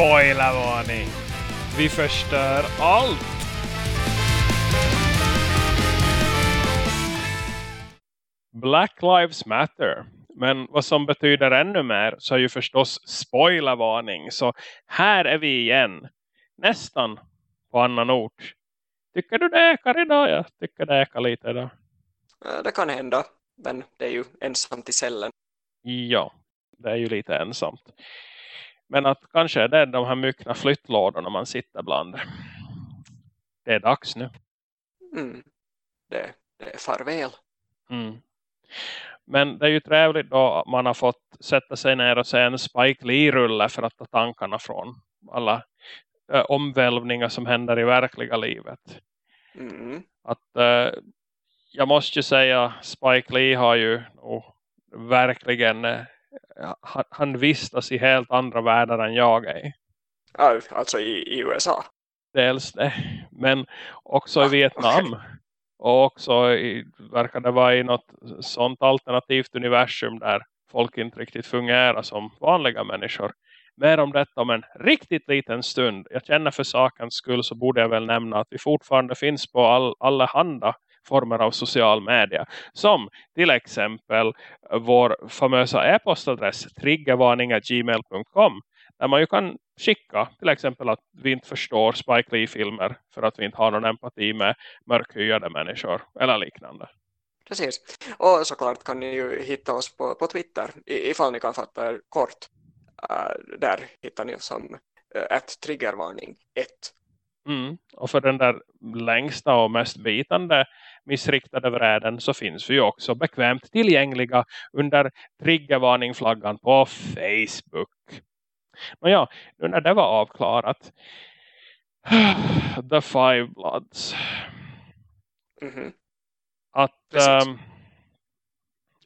Spoilervarning! Vi förstör allt! Black Lives Matter. Men vad som betyder ännu mer så är ju förstås spoilervarning. Så här är vi igen. Nästan på annan ort. Tycker du det ekar idag? Jag tycker det ekar lite idag. Det kan hända. Men det är ju ensamt i cellen. Ja, det är ju lite ensamt. Men att kanske det är de här myckna flyttlådorna man sitter bland. Det är dags nu. Mm. Det, det är farväl. Mm. Men det är ju trevligt då att man har fått sätta sig ner och se en Spike Lee-rulle för att ta tankarna från alla äh, omvälvningar som händer i verkliga livet. Mm. Att äh, jag måste ju säga Spike Lee har ju oh, verkligen äh, han, han vistas i helt andra världar än jag är. Ja, alltså i, i USA? Dels det. Men också i Vietnam. Och också i, verkar det vara i något sånt alternativt universum där folk inte riktigt fungerar som vanliga människor. Mer om detta om en riktigt liten stund. Jag känner för sakens skull så borde jag väl nämna att vi fortfarande finns på all, alla handa former av social media. Som till exempel vår famösa e-postadress triggervarningagmail.com där man ju kan skicka till exempel att vi inte förstår Spike Lee-filmer för att vi inte har någon empati med mörkhyade människor eller liknande. Precis. Och såklart kan ni ju hitta oss på, på Twitter ifall ni kan fatta er kort. Uh, där hittar ni som uh, ett triggervarning 1. Mm. Och för den där längsta och mest bitande missriktade världen så finns vi ju också bekvämt tillgängliga under triggervarningflaggan på Facebook. Men ja, nu när det var avklarat The Five Bloods mm -hmm. att um,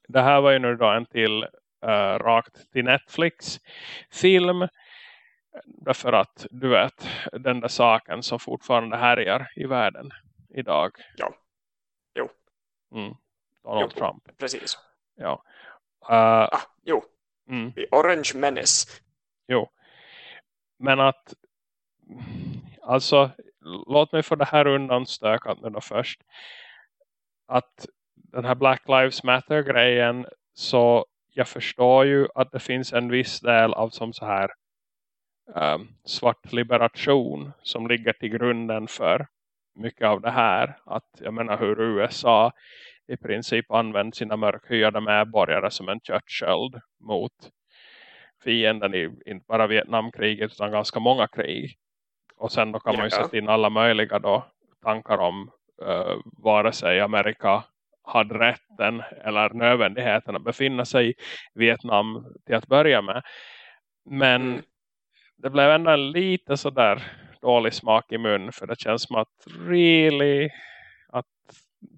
det här var ju nu då en till uh, rakt till Netflix film därför att du vet den där saken som fortfarande härjar i världen idag. Ja. Jo. Mm. Donald jo. Trump. Precis. Ja. Uh, ah, jo. Mm. The Orange Menace. Jo. Men att alltså låt mig få det här undanstökat nu då först. Att den här Black Lives Matter grejen så jag förstår ju att det finns en viss del av som så här um, svart liberation som ligger till grunden för mycket av det här. Att jag menar hur USA i princip använder sina mörkhyade medborgare som en köttsköld mot fienden i inte bara Vietnamkriget utan ganska många krig. Och sen då kan man ju sätta in alla möjliga då tankar om uh, vare sig Amerika hade rätten eller nödvändigheten att befinna sig i Vietnam till att börja med. Men mm det blev ändå lite sådär dålig smak i mun för det känns som att really att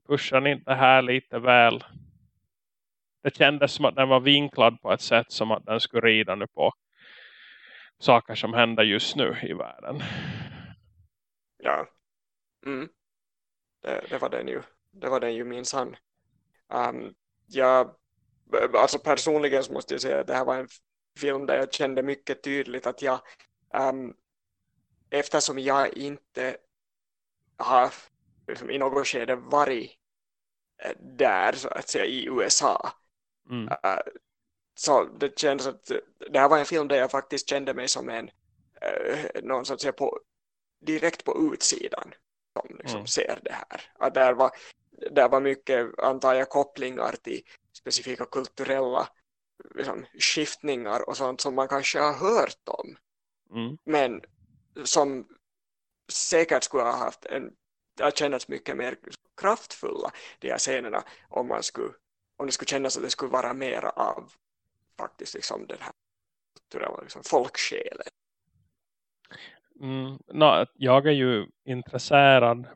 pushar ni inte här lite väl det kändes som att den var vinklad på ett sätt som att den skulle rida nu på saker som händer just nu i världen. Ja. Mm. Det, det, var den ju. Det var den ju minsann. Ehm, um, jag, alltså personligen så måste jag säga att det här var en film där jag kände mycket tydligt att jag um, eftersom jag inte har liksom, i något skede varit eh, där så att säga i USA Mm. Uh, så det känns att det här var en film där jag faktiskt kände mig som en uh, någon så att säga på, direkt på utsidan som liksom mm. ser det här. Att där var, där var mycket antar jag kopplingar till specifika kulturella liksom, skiftningar och sånt som man kanske har hört om. Mm. Men som säkert skulle ha haft en har känts mycket mer kraftfulla de här scenerna om man skulle om det skulle kännas att det skulle vara mer av faktiskt liksom den här kulturella liksom, folksjälen. Mm, no, jag är ju intresserad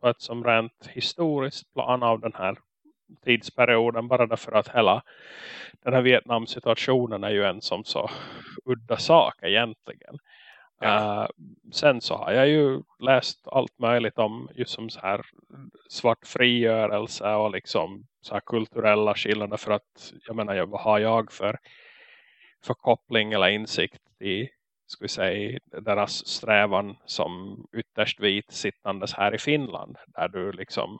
på ett som rent historiskt plan av den här tidsperioden bara därför att hela den här Vietnam-situationen är ju en som så udda sak egentligen. Ja. Uh, sen så har jag ju läst allt möjligt om just som så här svart frigörelse och liksom så här kulturella skillnader för att jag menar vad har jag för för koppling eller insikt i ska vi säga, deras strävan som ytterst vit sittandes här i Finland. Där du liksom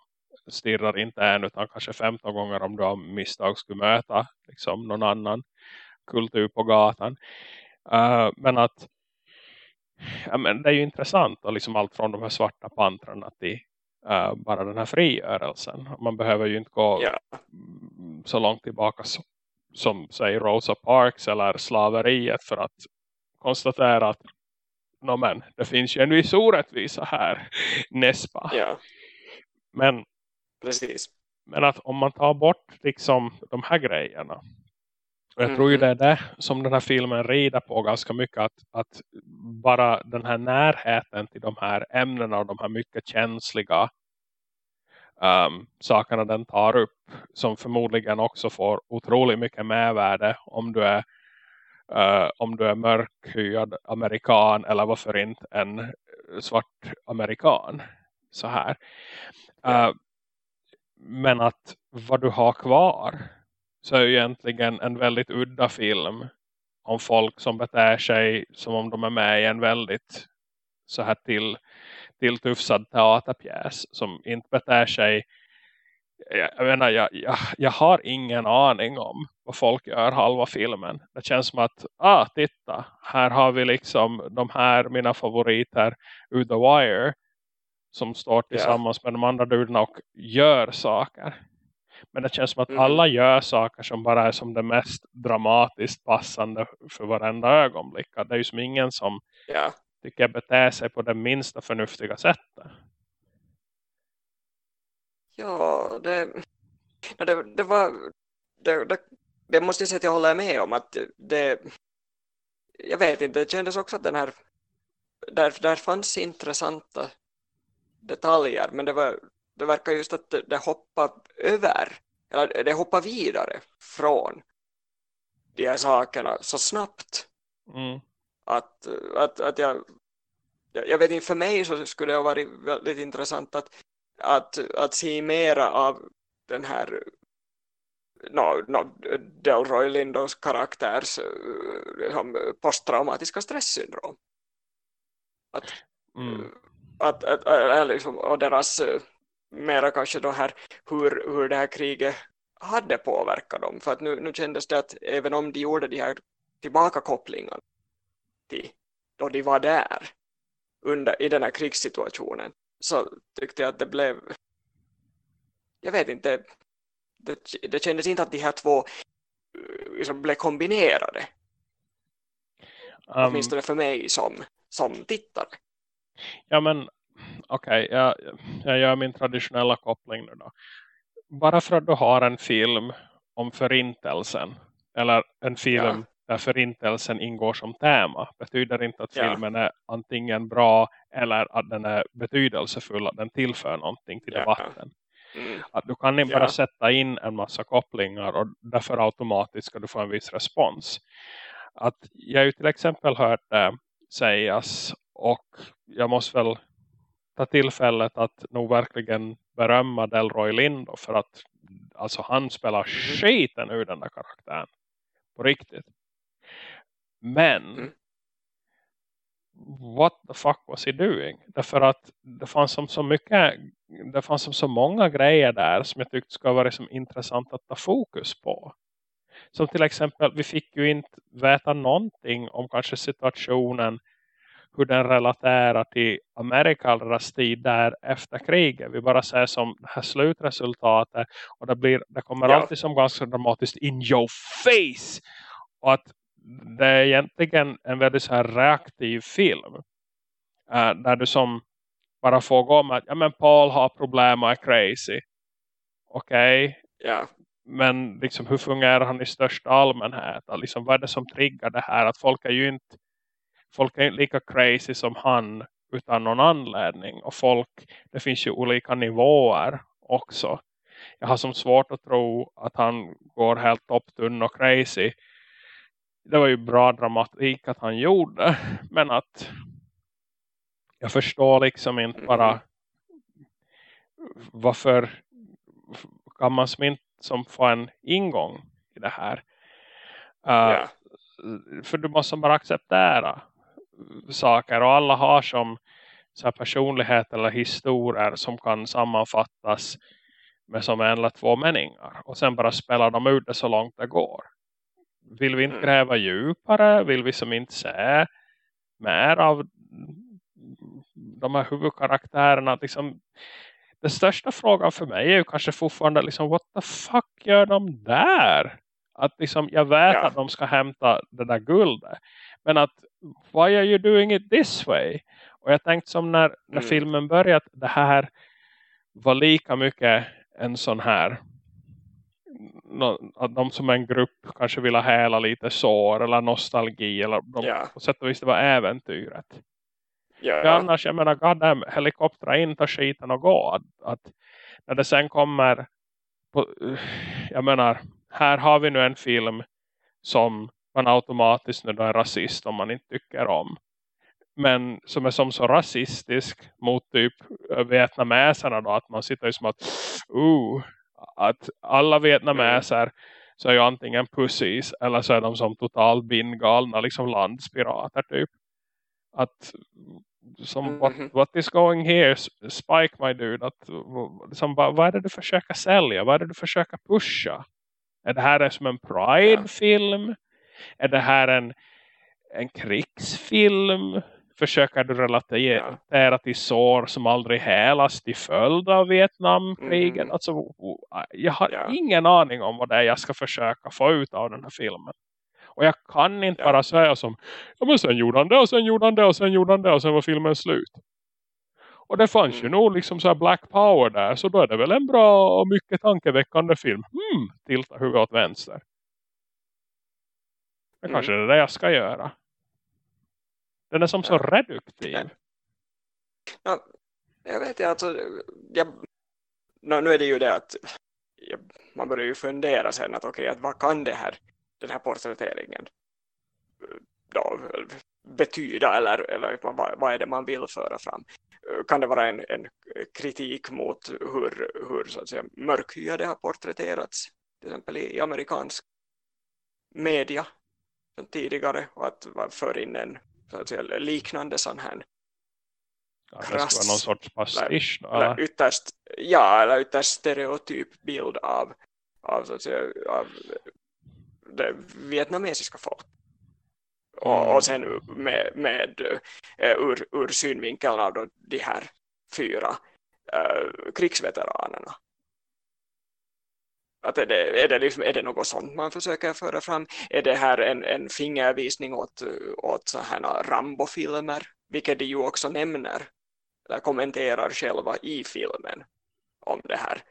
stirrar inte en utan kanske 15 gånger om du har misstag skulle möta liksom någon annan kultur på gatan. Uh, men att ja, men det är ju intressant och liksom allt från de här svarta pantrarna till uh, bara den här frigörelsen. Man behöver ju inte gå yeah. så långt tillbaka som, som säger Rosa Parks eller slaveriet för att konstatera att no, men, det finns ju en viss orättvisa här, Nespa. Yeah. Men, Precis. men att om man tar bort liksom de här grejerna och jag mm. tror ju mm-hmm. det är det som den här filmen rider på ganska mycket. Att, att bara den här närheten till de här ämnena och de här mycket känsliga um, sakerna den tar upp. Som förmodligen också får otroligt mycket mervärde om du är uh, om du är mörkhyad amerikan eller varför inte en svart amerikan. Så här. Uh, men att vad du har kvar så är ju egentligen en väldigt udda film. Om folk som beter sig som om de är med i en väldigt så här till, tilltufsad teaterpjäs som inte beter sig. Jag, jag, menar, jag, jag, jag har ingen aning om vad folk gör halva filmen. Det känns som att, ah titta, här har vi liksom de här mina favoriter ur The Wire som står tillsammans yeah. med de andra duderna och gör saker. Men det känns som att mm. alla gör saker som bara är som det mest dramatiskt passande för varenda ögonblick. Det är ju som ingen som ja. tycker beter sig på det minsta förnuftiga sättet. Ja, det, det, det var det, det, det måste jag säga att jag håller med om att det jag vet inte, det kändes också att den här där, där fanns intressanta detaljer men det var det verkar just att det, det hoppar över, eller det hoppar vidare från de här sakerna så snabbt. Mm. Att, att, att jag, jag vet inte, för mig så skulle det ha varit väldigt intressant att, att, att se mera av den här no, no, Delroy Lindos karaktärs liksom, posttraumatiska stresssyndrom. Att, mm. Att, att, att, liksom, och deras mera kanske då här hur, hur det här kriget hade påverkat dem. För att nu, nu kändes det att även om de gjorde de här tillbakakopplingarna till då de var där under, i den här krigssituationen så tyckte jag att det blev jag vet inte det, det kändes inte att de här två liksom blev kombinerade um, åtminstone för mig som, som tittare. Ja men okej, okay, jag, jag gör min traditionella koppling nu då. Bara för att du har en film om förintelsen eller en film ja. där förintelsen ingår som tema betyder inte att ja. filmen är antingen bra eller att den är betydelsefull, att den tillför någonting till ja. debatten. Mm. Att du kan inte bara sätta in en massa kopplingar och därför automatiskt ska du få en viss respons. Att jag ju till exempel hört det sägas och jag måste väl ta tillfället att nog verkligen berömma Delroy Lindo för att alltså han spelar mm. skiten ur den där karaktären på riktigt. Men mm. what the fuck was he doing? Därför att det fanns som så mycket det fanns som så många grejer där som jag tyckte skulle vara som intressant att ta fokus på. Som till exempel, vi fick ju inte veta någonting om kanske situationen hur den relaterar till Amerikas tid där efter kriget. Vi bara ser som det här slutresultatet och det, blir, det kommer ja. alltid som ganska dramatiskt in your face. Och att det är egentligen en väldigt så här reaktiv film. Uh, där du som bara får gå med att ja, men Paul har problem och är crazy. Okej. Okay. Ja. Men liksom, hur fungerar han i största allmänhet? Liksom, vad är det som triggar det här? Att folk är ju inte folk är inte lika crazy som han utan någon anledning. Och folk, det finns ju olika nivåer också. Jag har som svårt att tro att han går helt topptunn och crazy. Det var ju bra dramatik att han gjorde. Men att jag förstår liksom inte bara varför kan man som inte som få en ingång i det här. Uh, yeah. För du måste bara acceptera saker och alla har som så här personlighet eller historier som kan sammanfattas med som en eller två meningar och sen bara spelar de ut det så långt det går. Vill vi inte mm. gräva djupare? Vill vi som inte se mer av de här huvudkaraktärerna? Liksom, den största frågan för mig är ju kanske fortfarande liksom, what the fuck gör de där? Att liksom, jag vet ja. att de ska hämta det där guldet. Men att, why are you doing it this way? Och jag tänkte som när, när mm. filmen började att det här var lika mycket en sån här att de som en grupp kanske vill ha hela lite sår eller nostalgi eller de, ja. på sätt och vis det var äventyret. Ja, ja. Annars, jag menar, goddamn, helikoptrar in tar skiten och gå. Att, att, när det sen kommer på, jag menar, här har vi nu en film som man automatiskt nu är rasist om man inte tycker om. Men som är som så rasistisk mot typ vietnameserna då. Att man sitter ju som att, uh, att alla vietnameser så är ju antingen pussies eller så är de som totalt bindgalna liksom landspirater typ. Att som what, mm-hmm. what is going here Spike my dude att, som, vad är det du försöker sälja vad är det du försöker pusha är det här som en pride-film är det här en, en krigsfilm försöker du relatera ja. till sår som aldrig helas till följd av Vietnamkriget. Mm. Alltså, jag har ja. ingen aning om vad det är jag ska försöka få ut av den här filmen. Och jag kan inte ja. bara säga som, ja men sen gjorde han det och sen gjorde han det och sen gjorde han det och sen var filmen slut. Och det fanns mm. ju nog liksom så Black Power där. Så då är det väl en bra och mycket tankeväckande film. Hmm, tilta huvudet åt vänster. Men mm. kanske det är det jag ska göra. Den är som så reduktiv. Ja, jag vet inte, alltså, jag, nu är det ju det att jag, man börjar ju fundera sen att okej, okay, vad kan det här, den här porträtteringen då betyda eller, eller vad, vad är det man vill föra fram? Kan det vara en, en kritik mot hur, hur så att säga, mörkhyade har porträtterats till exempel i, i amerikansk media tidigare och att föra in en säga, liknande sån här ja, krass, någon sorts pastisch eller, eller ytterst, ja, eller ytterst stereotyp bild av, av, så att säga, av det vietnamesiska folk. Och, mm. och sen med, med uh, ur, ur synvinkeln av de här fyra uh, krigsveteranerna att är, det, är, det liksom, är det något sånt man försöker föra fram? Är det här en, en fingervisning åt, åt så här Rambo-filmer? Vilket de ju också nämner eller kommenterar själva i filmen om det här,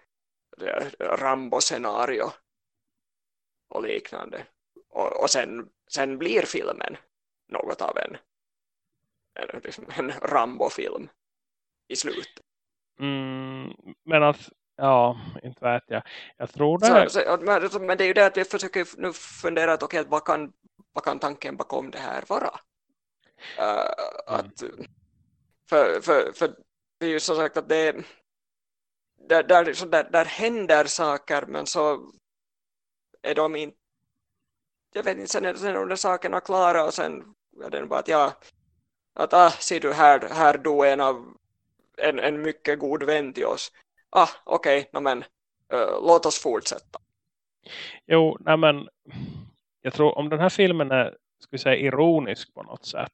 Rambo-scenario och liknande. Och, och sen, sen blir filmen något av en, en, liksom en Rambo-film i slutet. Mm, men att Ja, inte vet jag. Jag tror det. Så, så, men, det är ju det att vi försöker nu fundera att okay, vad, kan, vad kan tanken bakom det här vara? Uh, att, för, för, för det är ju som sagt att det där, där, så där, där händer saker men så är de inte jag vet inte, sen är, sen är de sakerna klara och sen är det bara att ja att ah, ser du här, här dog en av en, en mycket god vän till oss ah, okej, okay, no, men uh, låt oss fortsätta. Jo, nej men jag tror om den här filmen är ska säga, ironisk på något sätt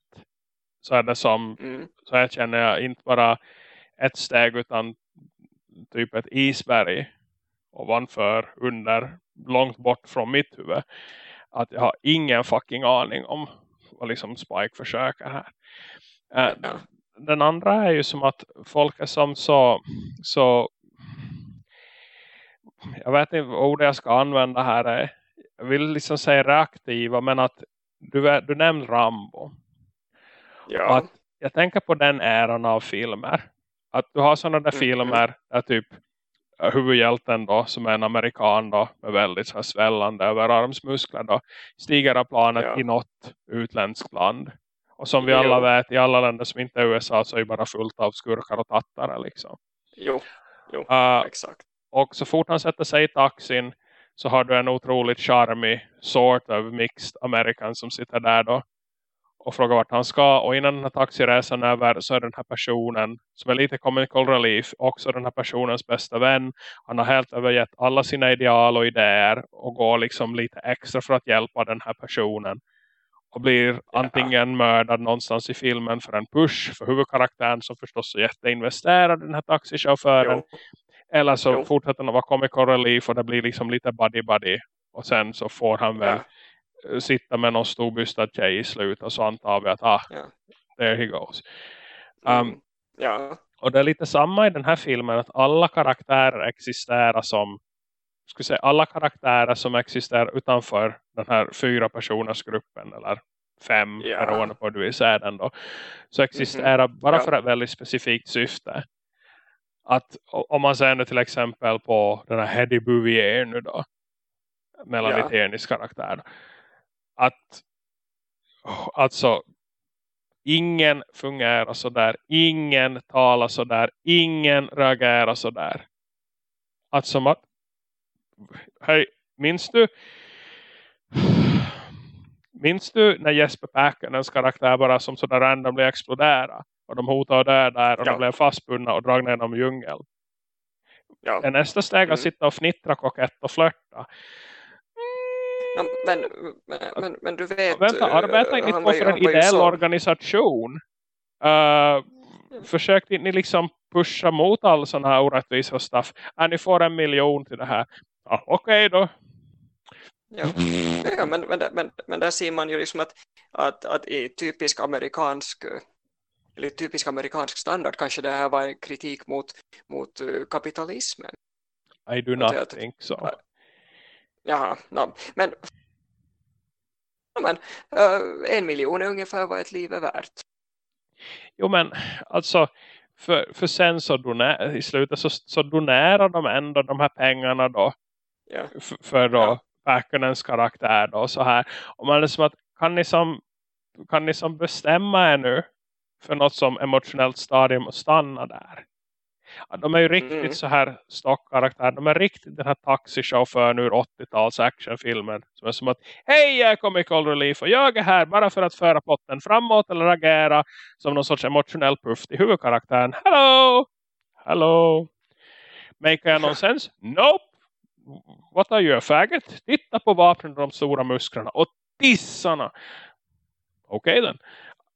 så är det som mm. så här känner jag inte bara ett steg utan typ ett isberg ovanför, under, långt bort från mitt huvud att jag har ingen fucking aning om vad liksom Spike försöker här. Äh, ja. Den andra är ju som att folk är som så, så jag vet inte vad ord jag ska använda här. Jag vill liksom säga reaktiva men att du, du nämnde Rambo. Ja. Att jag tänker på den äran av filmer. Att du har sådana där mm. filmer där typ huvudhjälten då som är en amerikan då med väldigt så svällande överarmsmuskler då stiger av planet ja. i något utländskt land. Och som vi jo. alla vet i alla länder som inte är USA så är det bara fullt av skurkar och tattare liksom. Jo, jo uh, exakt. Och så fort han sätter sig i taxin så har du en otroligt charmig sort of mixed american som sitter där då. och frågar vart han ska. Och innan den här taxiresan är över så är den här personen som är lite comical relief också den här personens bästa vän. Han har helt övergett alla sina ideal och idéer och går liksom lite extra för att hjälpa den här personen. Och blir antingen mördad någonstans i filmen för en push för huvudkaraktären som förstås är jätteinvesterad den här taxichauffören. Jo. Eller så jo. fortsätter han att vara comical relief och det blir liksom lite buddy-buddy. Och sen så får han väl ja. sitta med någon storbystad tjej i slutet. Och så antar vi att ah, ja. there he goes. Um, ja. Och det är lite samma i den här filmen. Att alla karaktärer existerar som skulle säga, alla karaktärer som existerar utanför den här fyra personers gruppen eller fem ja. beroende på hur du säga den då. Så existerar mm -hmm. bara ja. för ett väldigt specifikt syfte att om man ser nu till exempel på den här Hedy Bouvier nu då Melanie ja. karaktär att alltså ingen fungerar så där ingen talar så där ingen reagerar så där. Att som att hej, minns du minns du när Jesper Päkkönens karaktär bara som sådär random blev explodera och de hotar och dödar och ja. de blev fastbundna och dragna genom djungel. Ja. Är nästa steg mm. att sitta och fnittra kokett och flörta. Ja, men, men, men, men, du vet... Vänta, arbetar inte på för en ideell så... organisation? Uh, försökte ni liksom pusha mot all sån här orättvisa och stuff? Äh, ni får en miljon till det här. Ja, Okej okay då. Ja, ja men, men, men, men där ser man ju liksom att, att, att i typisk amerikansk eller typisk amerikansk standard kanske det här var en kritik mot, mot uh, kapitalismen. I do not att, think so. Jaha, no, men, men uh, en miljon är ungefär vad ett liv är värt. Jo men alltså för, för sen så doner, i slutet så, så donerar de ändå de här pengarna då ja. för då ja. Backonens karaktär då så här. Och man är som att kan ni som kan ni som bestämma er nu för något som emotionellt stadium att stanna där. De är ju riktigt mm. så här stockkaraktär. De är riktigt den här taxichauffören ur 80-tals actionfilmer. Som är som att, hej jag är comical relief och jag är här bara för att föra potten framåt eller agera som någon sorts emotionell puff till huvudkaraktären. Hello! Hello! Make I nonsense? Nope! What are you a faggot? Titta på vapnen och de stora musklerna och tissarna. Okej okay, then.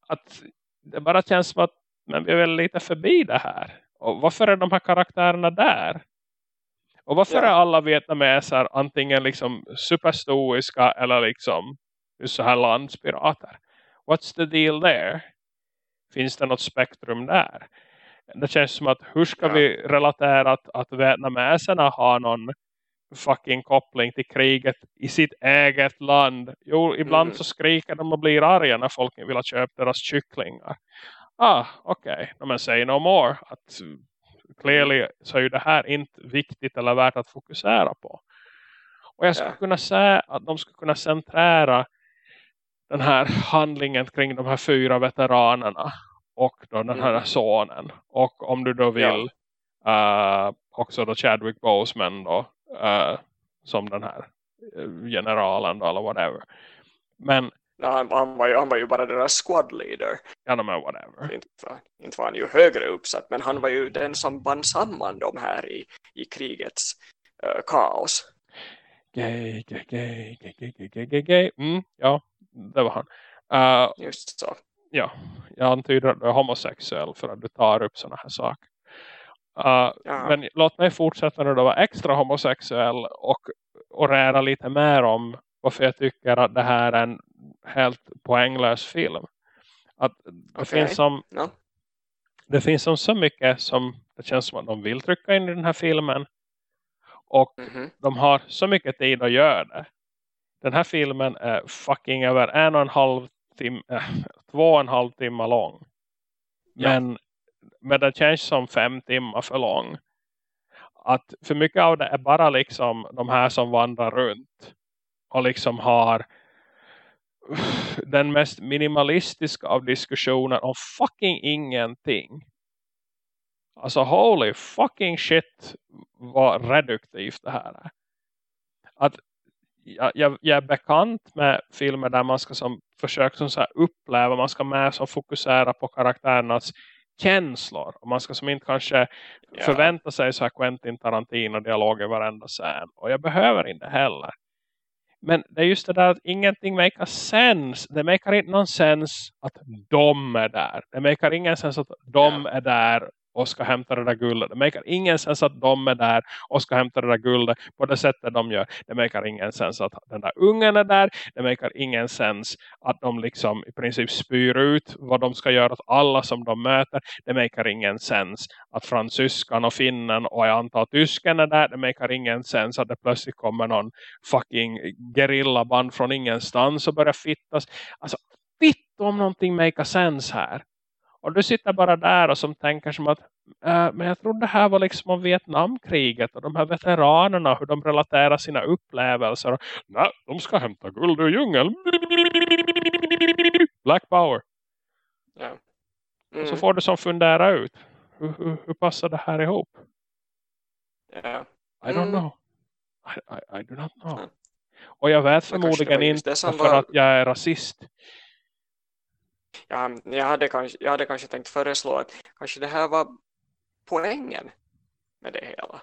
Att det bara känns som att men vi är väl lite förbi det här. Och varför är de här karaktärerna där? Och varför ja. är alla vietnameser antingen liksom superstoiska eller liksom så här landspirater? What's the deal there? Finns det något spektrum där? Det känns som att hur ska ja. vi relatera att, att vietnameserna har någon fucking koppling till kriget i sitt eget land. Jo, ibland mm. så skriker de och blir arga när folk vill ha köpt deras kycklingar. Ah, okej. Okay. Men say no more. Att clearly så är ju det här inte viktigt eller värt att fokusera på. Och jag skulle yeah. kunna säga att de skulle kunna centrera den här handlingen kring de här fyra veteranerna och då den här mm. sonen. Och om du då vill ja. uh, också då Chadwick Boseman då uh, som den här eh, generalen då, eller whatever. Men No, han, han, var ju, han var ju bara deras squad leader. Ja, men whatever. Inte, inte var han ju högre uppsatt, men han var ju den som band samman de här i, i krigets uh, kaos. Gay, gay, gay, gay, gay, gay, gay, gay. Mm, ja, det var han. Uh, Just så. Ja, jag antyder att du är homosexuell för att du tar upp sådana här saker. Uh, men låt mig fortsätta nu då vara extra homosexuell och orera lite mer om varför jag tycker att det här är en helt poänglös film. Att det, okay. finns som, no. det finns som så mycket som det känns som att de vill trycka in i den här filmen. Och mm -hmm. de har så mycket tid att göra det. Den här filmen är fucking över en och en halv timme, äh, två och en halv timme lång. Ja. Men den det känns som fem timmar för lång. Att för mycket av det är bara liksom de här som vandrar runt. Och liksom har den mest minimalistiska av diskussioner om fucking ingenting. Alltså holy fucking shit vad reduktivt det här är. Att jag, jag, jag är bekant med filmer där man ska som, försöka som så här uppleva, man ska med som fokusera på karaktärernas känslor. Och man ska som inte kanske yeah. förvänta sig så här Quentin Tarantino-dialoger varenda scen. Och jag behöver inte heller. Men det är just det där att ingenting makar sense. Det makar inte någon sens att de är där. Det makar ingen sens att de yeah. är där och ska hämta det där guldet. Det makar ingen sens att de är där och ska hämta det där guldet på det sättet de gör. Det makar ingen sens att den där ungen är där. Det makar ingen sens att de liksom i princip spyr ut vad de ska göra åt alla som de möter. Det makar ingen sens att fransyskan och finnen och jag antar tysken är där. Det makar ingen sens att det plötsligt kommer någon fucking gerillaband från ingenstans och börjar fittas. Alltså, fitt om någonting makar sens här. Och du sitter bara där och som tänker som att äh, men jag trodde det här var liksom om Vietnamkriget och de här veteranerna hur de relaterar sina upplevelser. Och, Nej, de ska hämta guld ur djungeln. Black power. Ja. Mm. Så får du som fundera ut. Hur, hur, hur passar det här ihop? Ja. I don't mm. know. I, I, I do not know. Ja. Och jag vet förmodligen inte för var... att jag är rasist. Ja, jag, hade kanske, jag hade kanske tänkt föreslå att kanske det här var poängen med det hela.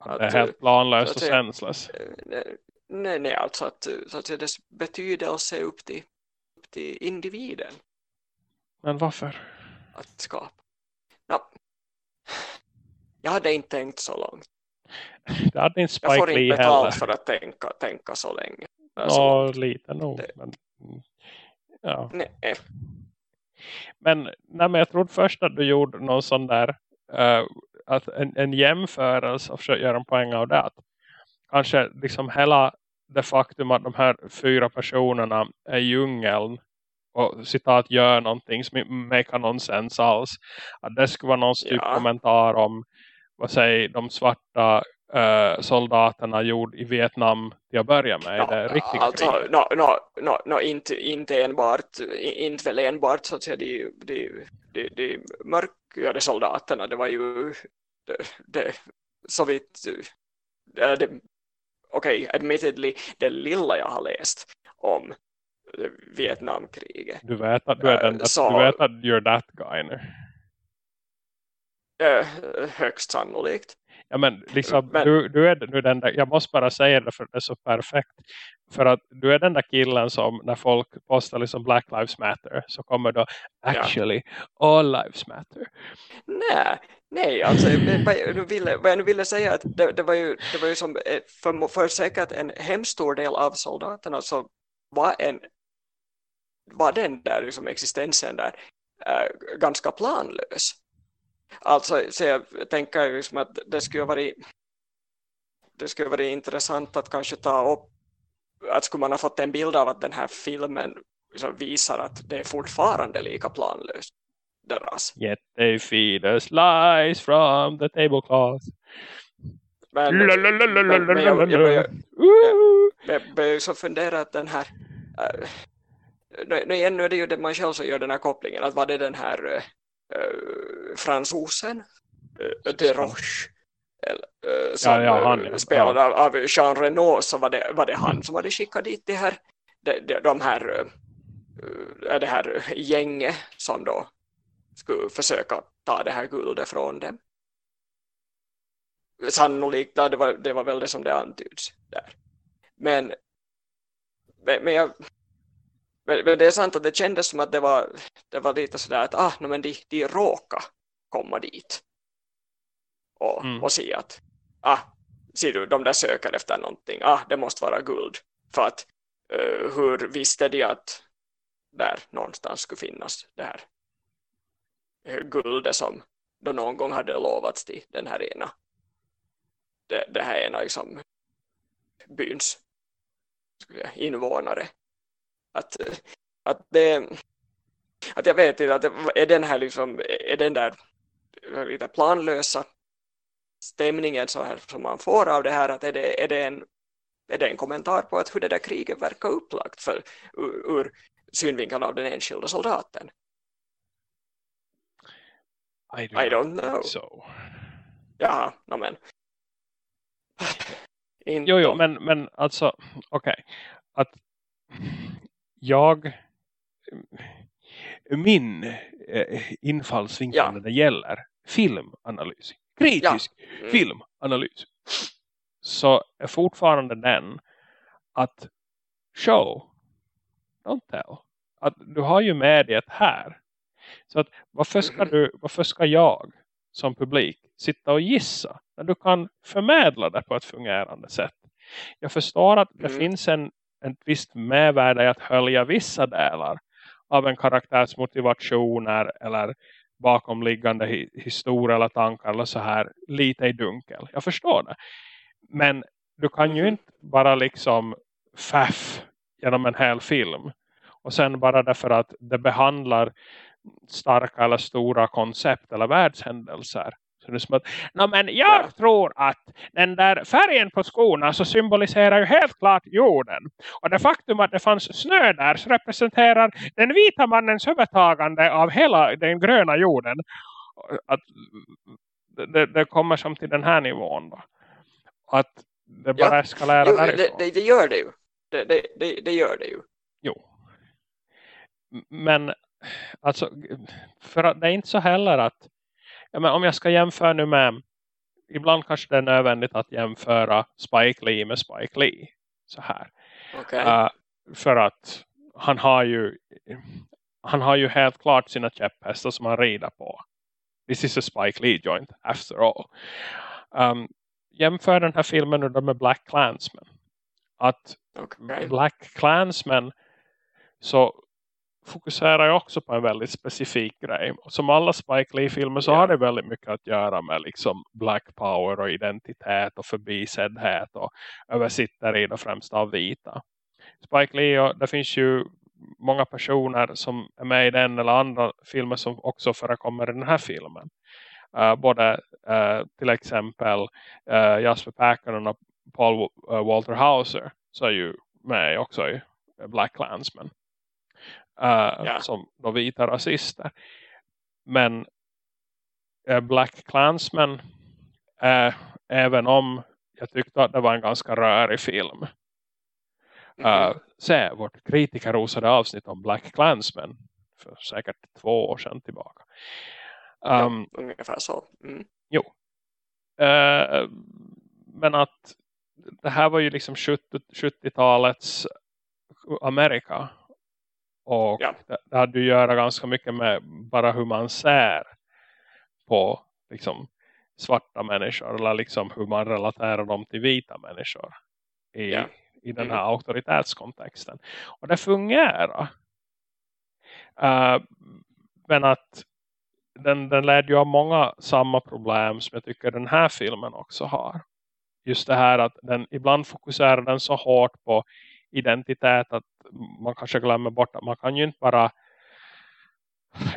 Att, det är helt planlöst och senslöst. Eh, nej, nej, alltså att, så att dess betydelse upp till, upp till individen. Men varför? Att skapa. No, jag hade inte tänkt så långt. Det hade inte Spike Jag får inte betalt heller. för att tänka, tänka så länge. Ja, lite nog. Det, men, Ja. Nej. Men, nej, men jag trodde först att du gjorde någon sån där uh, att en, en jämförelse och försöka göra en poäng av det. Att kanske liksom hela det faktum att de här fyra personerna är djungeln och citat gör någonting som inte make någon sens alls. Att det skulle vara någon typ ja. kommentar om vad säger de svarta uh, soldaterna gjorde i Vietnam till att börja med. No, det riktigt alltså, no, no, no, no, inte, inte enbart inte väl enbart så att säga de, de, de, de mörkhyade soldaterna det var ju det, det så vitt det, okej, okay, admittedly det lilla jag har läst om Vietnamkriget. Du vet att du är den, så, du vet att you're that guy nu. Högst sannolikt. Ja, men liksom, men, du, du är nu den där, jag måste bara säga det för det är så perfekt. För att du är den där killen som när folk postar liksom Black Lives Matter så kommer då actually ja. all lives matter. Nej, nej alltså vad jag, ville, vad jag nu ville säga att det, det, var ju, det var ju som eh, för, för säkert en hemskt stor del av soldaterna så var en var den där liksom existensen där äh, ganska planlös. Alltså, så jag tänker liksom att det skulle vara det skulle vara intressant att kanske ta upp att skulle man ha fått en bild av att den här filmen liksom visar att det är fortfarande lika planlöst deras. Yet they feed us lies from the tablecloth. Men, men, men jag, jag börjar så fundera att den här äh, nu, nu är det ju det man själv som gör den här kopplingen att var det den här äh, uh, fransosen uh, de Roche uh, som ja, ja, han, ja. spelade av, av Jean Reno så var det, var det han som hade skickat dit det här, de, de, de här det här gänget som då skulle försöka ta det här guldet från dem. Sannolikt, det var, det var väl det som det antyds där. Men, men jag men, det är sant att det kändes som att det var, det var lite sådär att ah, no, men de, de råkar komma dit. Och, mm. och se att ah, ser du, de där söker efter någonting, ah, det måste vara guld. För att uh, hur visste de att där någonstans skulle finnas det här uh, guldet som då någon gång hade lovats till den här ena? Det, det här ena liksom byns invånare att, att det att jag vet inte, att är den här liksom, är den där lite planlösa stämningen så här som man får av det här, att är det, är det, en, är det en kommentar på att hur det där kriget verkar upplagt för, ur, ur synvinkeln av den enskilda soldaten? I don't, I don't know. So. Ja, no, men Inte Jo, jo, men, men alltså, okej. Att jag, min eh, infallsvinkel Ja. när det gäller filmanalys, kritisk Mm. filmanalys, så är fortfarande den att show, don't tell. Att du har ju mediet här. Så att varför ska, Mhm. du, varför ska jag som publik sitta och gissa när du kan förmedla det på ett fungerande sätt? Jag förstår att det Mm. finns en, ett visst medvärde i att hölja vissa delar av en karaktärs motivationer eller bakomliggande hi historia eller tankar eller så här lite i dunkel. Jag förstår det. Men du kan ju Mhm. inte bara liksom faff genom en hel film och sen bara därför att det behandlar starka eller stora koncept eller världshändelser. Så det är som att, "Nå, men jag Ja. tror att den där färgen på skorna så symboliserar ju helt klart jorden. Och det faktum att det fanns snö där så representerar den vita mannens övertagande av hela den gröna jorden. Att det, det kommer som till den här nivån då. Att det bara Ja. eskalerar Jo, därifrån. det, det, gör det ju. Det, det, det, gör det ju. Jo. Men alltså för det är inte så heller att ja, men om jag ska jämföra nu med ibland kanske det är nödvändigt att jämföra Spike Lee med Spike Lee så här. Okej. Uh, för att han har ju han har ju helt klart sina käpphästar som han rider på. This is a Spike Lee joint after all. Um, jämför den här filmen nu med Black Klansman. Att Okej. Black Klansman så fokuserar jag också på en väldigt specifik grej. Och som alla Spike Lee-filmer så Ja. har det väldigt mycket att göra med liksom black power och identitet och förbisedhet och översitteri då främst av vita. Spike Lee, och det finns ju många personer som är med i den eller andra filmer som också förekommer i den här filmen. Uh, både uh, till exempel uh, Jasper Packernon och Paul Walter Hauser så är ju med också i Black Klansman. Uh, Ja. Som då vita rasister. Men uh, Black Klansman uh, även om jag tyckte att det var en ganska rörig film. Uh, Mhm. se vårt kritikerrosade avsnitt om Black Klansman för säkert två år sedan tillbaka. Um, ja, ungefär så. Mm. Eh, men att det här var ju liksom 70 70-talets Amerika. Och Ja. det, hade ju att göra ganska mycket med bara hur man ser på liksom svarta människor. Eller liksom hur man relaterar dem till vita människor. I, Ja. i den Mm. här auktoritetskontexten. Och det fungerar. Eh, men att den, den lärde ju av många samma problem som jag tycker den här filmen också har. Just det här att den ibland fokuserar den så hårt på identitet att man kanske glömmer bort att man kan ju inte bara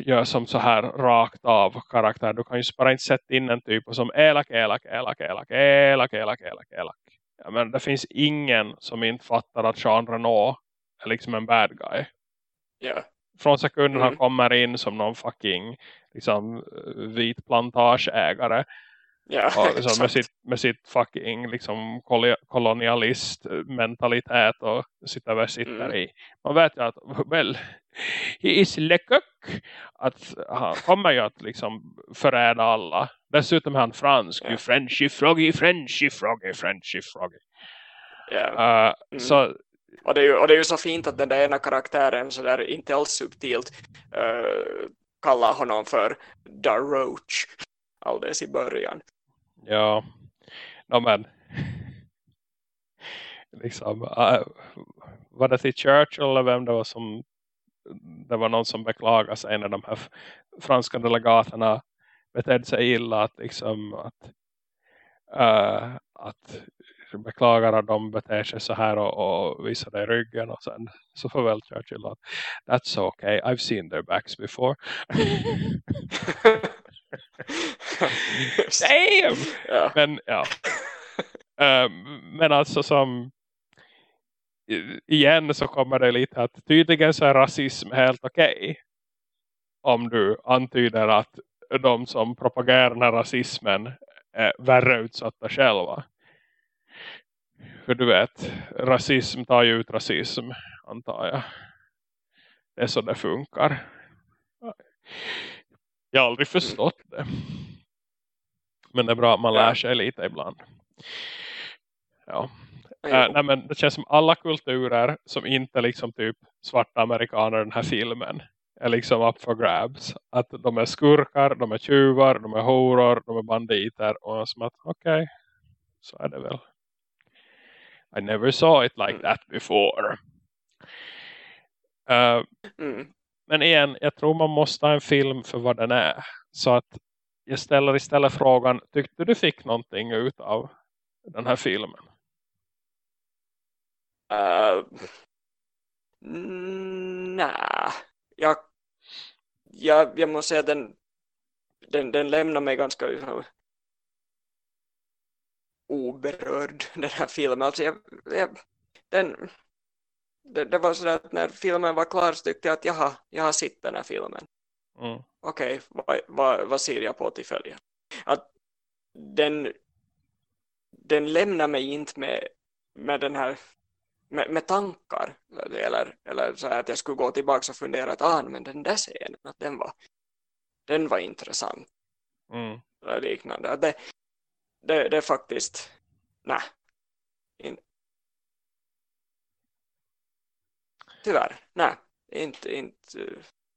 göra som så här rakt av karaktär. Du kan ju bara inte sätta in en typ som elak, elak, elak, elak, elak, elak, elak, elak. Ja, men det finns ingen som inte fattar att Jean Reno är liksom en bad guy Ja. från sekunden Mm. han kommer in som någon fucking liksom, vit plantageägare Ja, och, liksom, med, sitt, med sitt fucking liksom, kol- kolonialist mentalitet och sitter där sitter Mm. i. Man vet ju att well, he is le coq. Att han kommer ju att liksom föräda alla. Dessutom är han fransk. Ja. Frenchy froggy, Frenchy froggy, Frenchy froggy. Ja. Uh, Mm. Så Och, det är ju, och det är ju så fint att den där ena karaktären så där inte alls subtilt uh, kallar honom för Da Roach alldeles i början. Ja, no, men. Liksom äh, var det till Churchill eller vem det var som det var någon som beklagade sig när de här franska delegaterna betedde sig illa att liksom att, äh, att beklagar att de beter sig så här och, och visar i ryggen och sen så får väl Churchill att that's okay, I've seen their backs before damn ja. men ja Ehm, men alltså som igen så kommer det lite att tydligen så är rasism helt okej om du antyder att de som propagerar den här rasismen är värre utsatta själva för du vet, rasism tar ju ut rasism antar jag. Det är så det funkar. Jag har aldrig förstått det. Men det är bra att man lär sig lite ibland. Ja. Äh, nej, men det känns som alla kulturer som inte liksom typ svarta amerikaner den här filmen är liksom up for grabs. Att de är skurkar, de är tjuvar, de är horor, de är banditer. Och som att okej, okay, så är det väl. I never saw it like mm. that before. Uh, mm. Men igen, jag tror man måste ha en film för vad den är. Så att jag ställer istället frågan, tyckte du fick någonting ut av den här filmen? Eh, uh, nej, jag, jag, jag måste säga att den, den, den lämnar mig ganska oberörd, den här filmen. Alltså jag, jag, den, det, det, var så att när filmen var klar så tyckte jag att jaha, jag har sett den här filmen. Mm. Okej, okay, vad, vad, vad ser jag på till följa? Att den, den lämnar mig inte med, med den här med, med tankar eller, eller så att jag skulle gå tillbaka och fundera att ah, men den där scenen att den var, den var intressant mm. eller liknande det, det, det är faktiskt nej tyvärr, nej inte, inte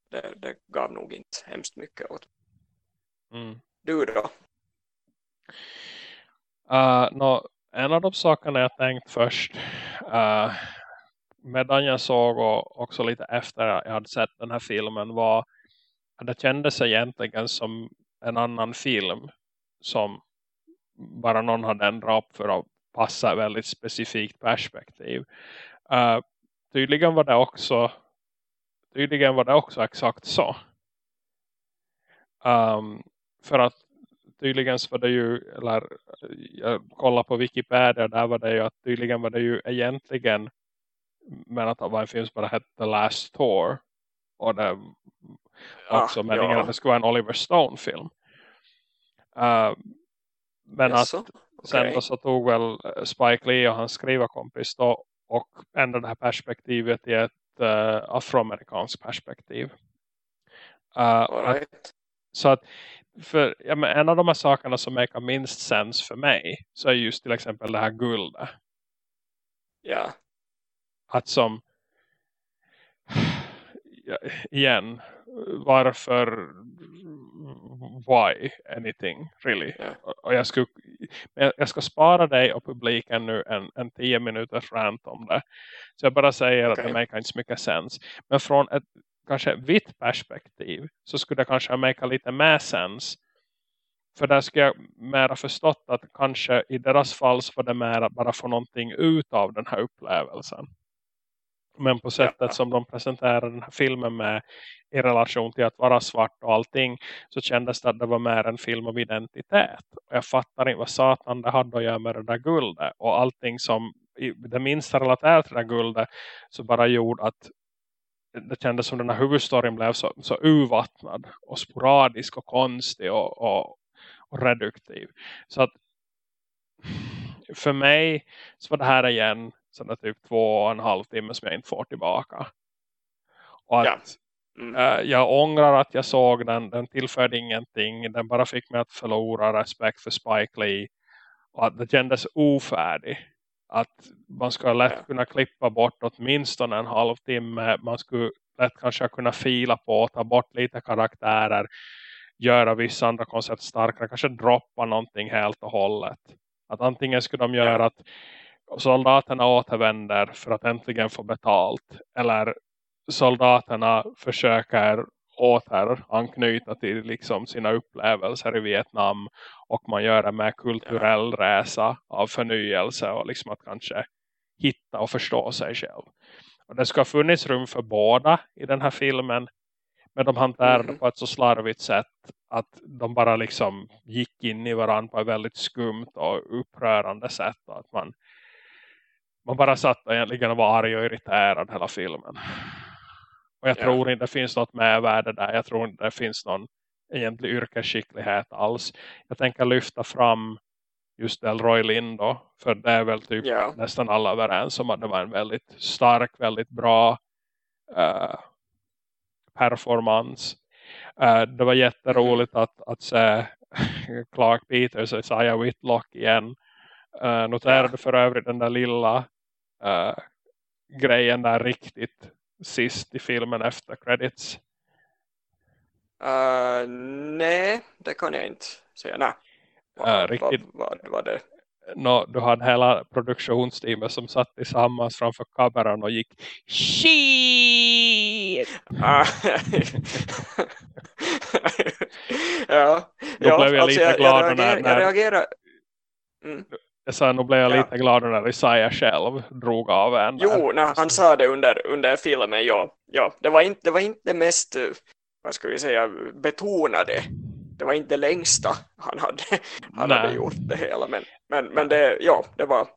det, det gav nog inte hemskt mycket åt mm. du då? Uh, no, en av de sakerna jag tänkt först uh, medan jag såg och också lite efter jag hade sett den här filmen var att det kändes egentligen som en annan film som bara någon hade ändrat upp för att passa väldigt specifikt perspektiv. Uh, tydligen var det också tydligen var det också exakt så. Um, för att tydligen var det ju, eller jag kollar på Wikipedia, där var det ju att tydligen var det ju egentligen men att det var en film som bara hette The Last Tour och det ja, också meningen ja. att det skulle vara en Oliver Stone-film. Uh, men yes, att okay. sen då så tog väl Spike Lee och hans skrivarkompis då och ändrade det här perspektivet i ett uh, afroamerikanskt perspektiv. Uh, right. att, så att för ja, men en av de här sakerna som makar minst sens för mig så är just till exempel det här guldet. Ja. Att som ja, igen varför why anything really yeah. och jag, skulle, jag ska spara dig och publiken nu en, en tio minuters rant om det så jag bara säger okay. att det makar inte så mycket sens men från ett kanske vitt perspektiv så skulle det kanske make lite mer sens för där skulle jag mera förstått att kanske i deras fall så var det mera bara få någonting ut av den här upplevelsen. Men på sättet ja. som de presenterade den här filmen med i relation till att vara svart och allting så kändes det att det var mer en film om identitet. Och jag fattar inte vad satan det hade att göra med det där guldet. Och allting som det minsta relaterat till det där guldet så bara gjorde att det kändes som den här huvudstoryn blev så, så urvattnad och sporadisk och konstig och, och, och reduktiv. Så att för mig så var det här igen sådär typ två och en halv timme som jag inte får tillbaka. Och att ja. mm. äh, jag ångrar att jag såg den. Den tillförde ingenting. Den bara fick mig att förlora respekt för Spike Lee. Och att det kändes ofärdig. Att man skulle lätt kunna klippa bort åtminstone en halvtimme. Man skulle lätt kanske kunna fila på. Ta bort lite karaktärer. Göra vissa andra koncept starkare. Kanske droppa någonting helt och hållet. Att antingen skulle de göra att soldaterna återvänder för att äntligen få betalt. Eller soldaterna försöker åter anknyta till liksom sina upplevelser i Vietnam. Och man gör en mer kulturell resa av förnyelse och liksom att kanske hitta och förstå sig själv. Och det ska ha funnits rum för båda i den här filmen. Men de hanterade mm. på ett så slarvigt sätt att de bara liksom gick in i varandra på ett väldigt skumt och upprörande sätt. Att man man bara satt egentligen och var arg och irriterad hela filmen. Och jag ja. tror inte det finns något mervärde där. Jag tror inte det finns någon egentlig yrkesskicklighet alls. Jag tänker lyfta fram just Delroy Lind då. För det är väl typ Ja. nästan alla överens om att det var en väldigt stark, väldigt bra uh, performance. Uh, det var jätteroligt att, att se Clark Peters och Isaiah Whitlock igen. Uh, noterade Ja. för övrigt den där lilla uh, grejen där riktigt sist i filmen efter credits. Uh, nej, det kan jag inte säga. Nej. Vad, Ja, riktigt. vad, vad var det? Nå, du hade hela produktionsteamet som satt tillsammans framför kameran och gick shit! Ah. ja, Då ja blev jag lite jag, glad jag, när- reagerar, när- jag reagerar. Mm. Sa, nu blev jag Ja. lite glad när Isaiah själv drog av en där. Jo, när han sa det under, under filmen, ja. ja det, var inte, det var inte det mest, eh, vad ska vi säga, betonade. Det var inte det längsta han hade, han Nej. hade gjort det hela. Men, men, men det, ja, det var,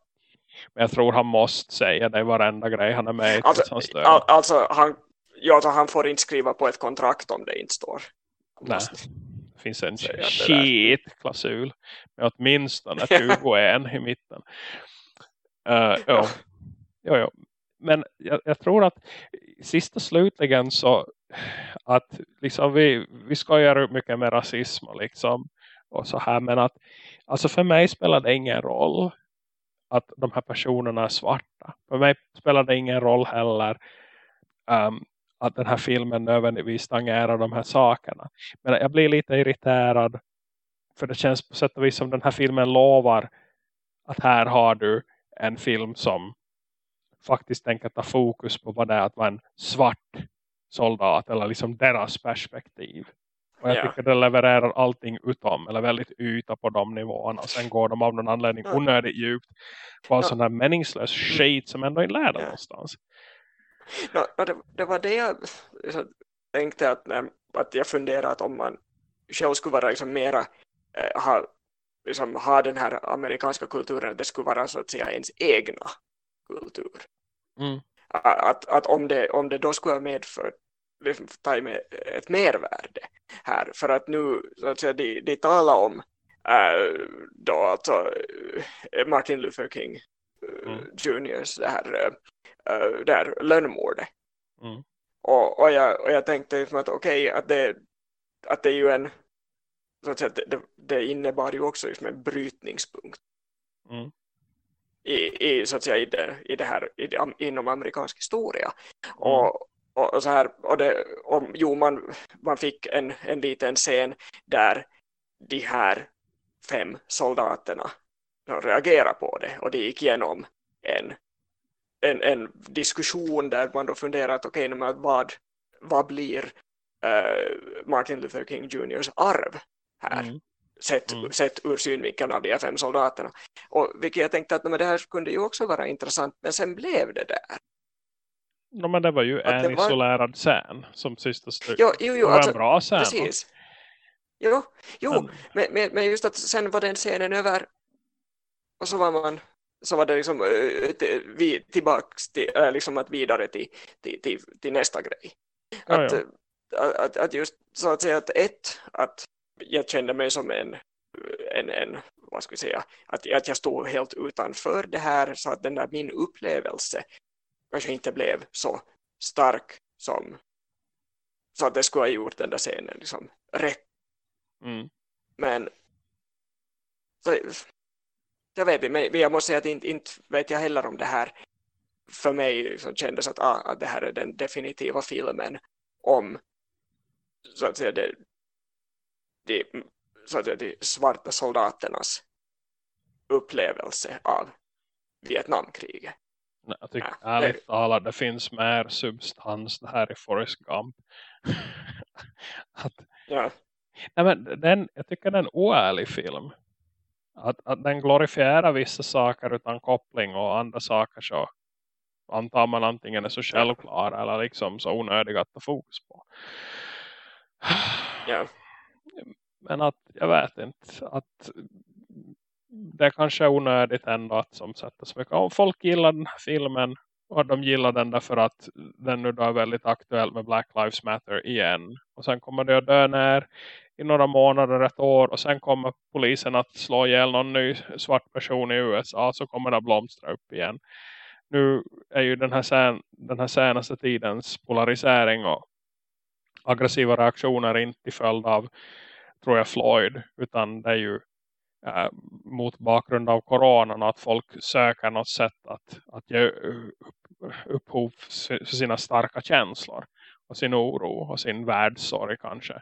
Men jag tror han måste säga det varenda grej han är med i. alltså, all, alltså han, ja, alltså, han får inte skriva på ett kontrakt om det inte står. Han Nej. måste- finns en shit-klausul. Med åtminstone 21 i mitten. Uh, ja. Jo, jo. Men jag, jag tror att sist och slutligen så att liksom vi, vi skojar ut mycket med rasism och liksom och så här men att alltså för mig spelar det ingen roll att de här personerna är svarta. För mig spelar det ingen roll heller um, att den här filmen nödvändigtvis tangerar de här sakerna. Men jag blir lite irriterad för det känns på sätt och vis som den här filmen lovar att här har du en film som faktiskt tänker ta fokus på vad det är att vara en svart soldat eller liksom deras perspektiv. Och jag Ja. tycker det levererar allting utom eller väldigt yta på de nivåerna. Och sen går de av någon anledning onödigt djupt på en Ja. sån här meningslös skit som ändå inte leder Ja. någonstans. Ja, ja, det, det var det jag tänkte att, när- att jag funderade att om man själv skulle vara liksom mera eh, ha, liksom, ha den här amerikanska kulturen att det skulle vara så att säga ens egna kultur. Mm. Att, att om, det, om det då skulle ha medfört liksom, ta med ett mervärde här för att nu så att säga de, de talar om äh, då alltså eh, Martin Luther King äh, Mm. Juniors det här, äh, där lönnmordet Mm. och, och, jag, och jag tänkte liksom att okej att, det, att det är ju en så att säga, det, det, innebar ju också liksom en brytningspunkt Mm. i, i, så att säga, i, det, i det här i det, inom amerikansk historia. Mm. Och, och, och så här, och det, om, jo, man, man fick en, en liten scen där de här fem soldaterna de reagerar på det och det gick igenom en, en, en diskussion där man då funderar att okej, okay, vad, vad blir eh, Martin Luther King Juniors arv här? Mm. sett, Mm. sett ur synvinkeln av de här fem soldaterna. Och vilket jag tänkte att men det här kunde ju också vara intressant, men sen blev det där. No, men det var ju Att en var- isolerad scen som sista slut. Jo, jo, det jo var alltså, en bra scen. precis. Jo, jo Men- men, men, men just att sen var den scenen över och så var man så var det liksom eh, vi, tillbaks till, liksom att vidare till, till, till, till nästa grej. Att, ja. eh, att, att, att just så att säga att ett, att jag kände mig som en, en, en vad ska vi säga, att, att jag stod helt utanför det här så att den där min upplevelse kanske inte blev så stark som så att det skulle ha gjort den där scenen liksom rätt. Mm. Men så, jag vet inte, men jag måste säga att inte, inte vet jag heller om det här för mig liksom kändes att, ah, att det här är den definitiva filmen om så att säga det, de, så att säga, de svarta soldaternas upplevelse av Vietnamkriget. Nej, jag tycker Ja, ärligt det- talat det finns mer substans det här i Forrest Gump. att, Ja, nej men den, jag tycker det är en oärlig film. Att, att den glorifierar vissa saker utan koppling och andra saker så antar man antingen är så självklara eller liksom så onödiga att ta fokus på. ja, Men att jag vet inte att det kanske är onödigt ändå att som sätter så mycket. Om folk gillar den här filmen och de gillar den därför att den nu då är väldigt aktuell med Black Lives Matter igen. Och sen kommer det att dö ner i några månader, ett år. Och sen kommer polisen att slå ihjäl någon ny svart person i USA. Så kommer det att blomstra upp igen. Nu är ju den här, sen, den här senaste tidens polarisering och aggressiva reaktioner inte till följd av tror jag Floyd. Utan det är ju äh, mot bakgrund av coronan att folk söker något sätt att, att ge upphov för sina starka känslor och sin oro och sin världssorg kanske.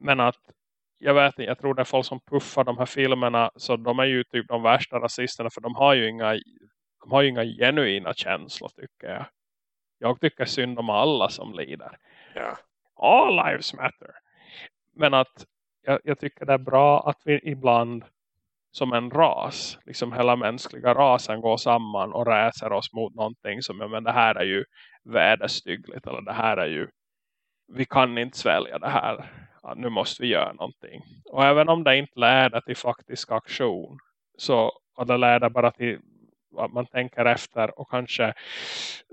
Men att jag vet inte, jag tror det är folk som puffar de här filmerna så de är ju typ de värsta rasisterna för de har ju inga de har ju inga genuina känslor tycker jag. Jag tycker synd om alla som lider. Ja. All lives matter. Men att jag, jag, tycker det är bra att vi ibland som en ras, liksom hela mänskliga rasen går samman och räser oss mot någonting som, ja men det här är ju väderstyggligt eller det här är ju vi kan inte svälja det här. Ja, nu måste vi göra någonting. Och även om det inte leder till faktisk aktion så och det leder bara till att man tänker efter och kanske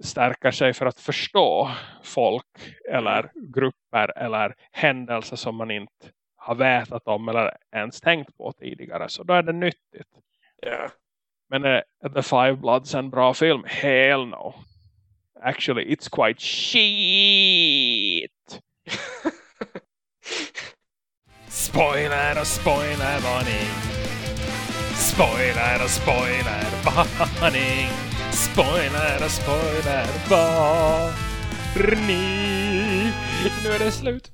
stärker sig för att förstå folk eller grupper eller händelser som man inte har vetat om eller ens tänkt på tidigare. Så då är det nyttigt. Yeah. Men är The Five Bloods en bra film? Hell no. Actually, it's quite shit. spoiler och spoiler varning. Spoiler och spoiler varning. Spoiler och spoiler varning. Nu är det slut.